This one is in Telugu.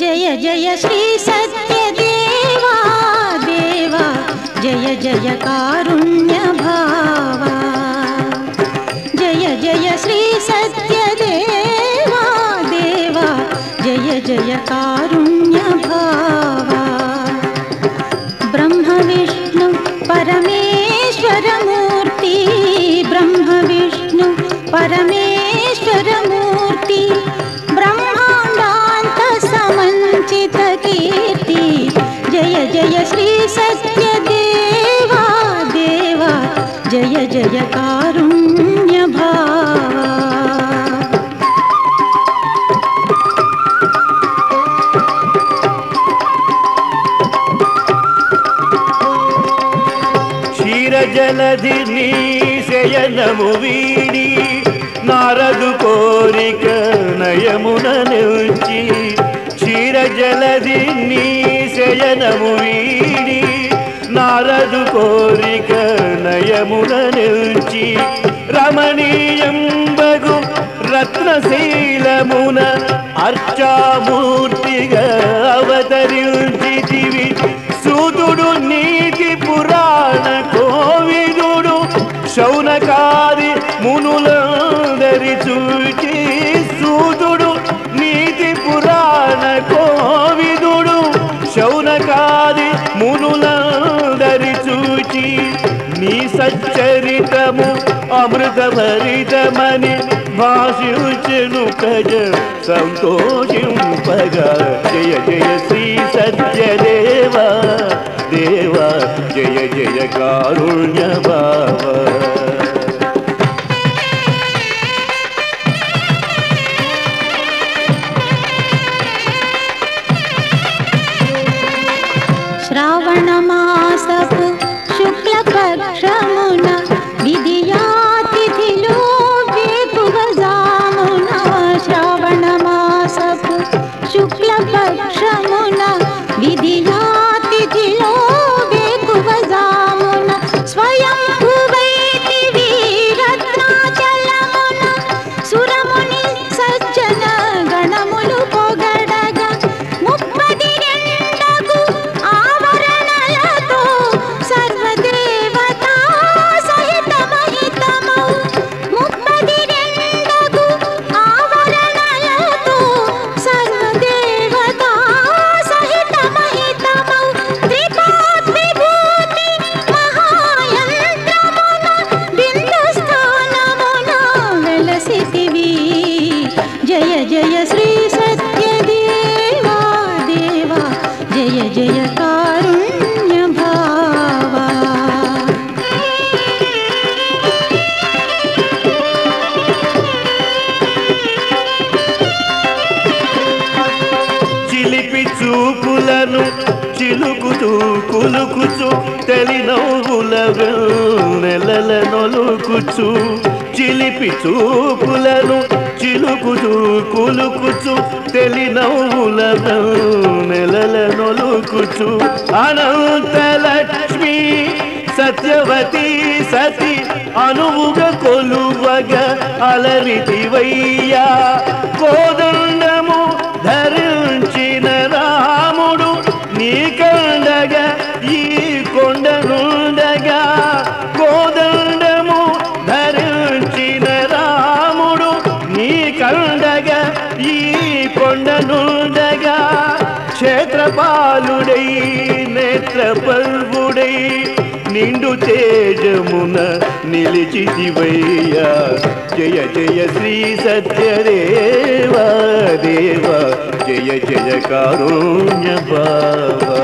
జయ జయ శ్రీ సత్య దేవా దేవా జయ జయ కారుణ్య భావా జయ జయ శ్రీ సత్య దేవా దేవా జయ జయ కారుణ్య జయ జయ కారుణ్య భావా క్షీరజలధి నీ శయనము వీడి నారదు కోరిక నయమున నిల్చి క్షీరజలధి నీ శయనము వీడి. నారదు కోరిక నయమున నిల్చి రమణీయంబగు రత్నశీలమున అర్చామూర్తిగా అవతరించితివి. సూతుడు నీతి పురాణ కోవిదుడు శౌనకాది మునులందరి చూచి సచ్చరితము అమృతభరితమని భాషించెను ప్రజ సంతోషింపగా జయ జయ శ్రీ సత్యదేవా దేవా జయ జయ కారుణ్య బాబా చిలుకుతూ కులుకుచు తెలి నవ్వుల నెలల నొలుకుచు. చిలిపి చూపులను చిలుకుతూ కులుకుచు తెలి నవ్వుల నెలల నొలుకుచు. అనంత లక్ష్మి సత్యవతి సతి అనువుగ కొలువగ అలరితివయ్యా. కోదండ నేత్రపాలుడై నేత్రపల్వుడై నిండు తేజమున నిలిచి నిలిచితివయ్యా జయ జయ శ్రీ సత్యదేవా దేవా. జయ జయ కారుణ్య బాబా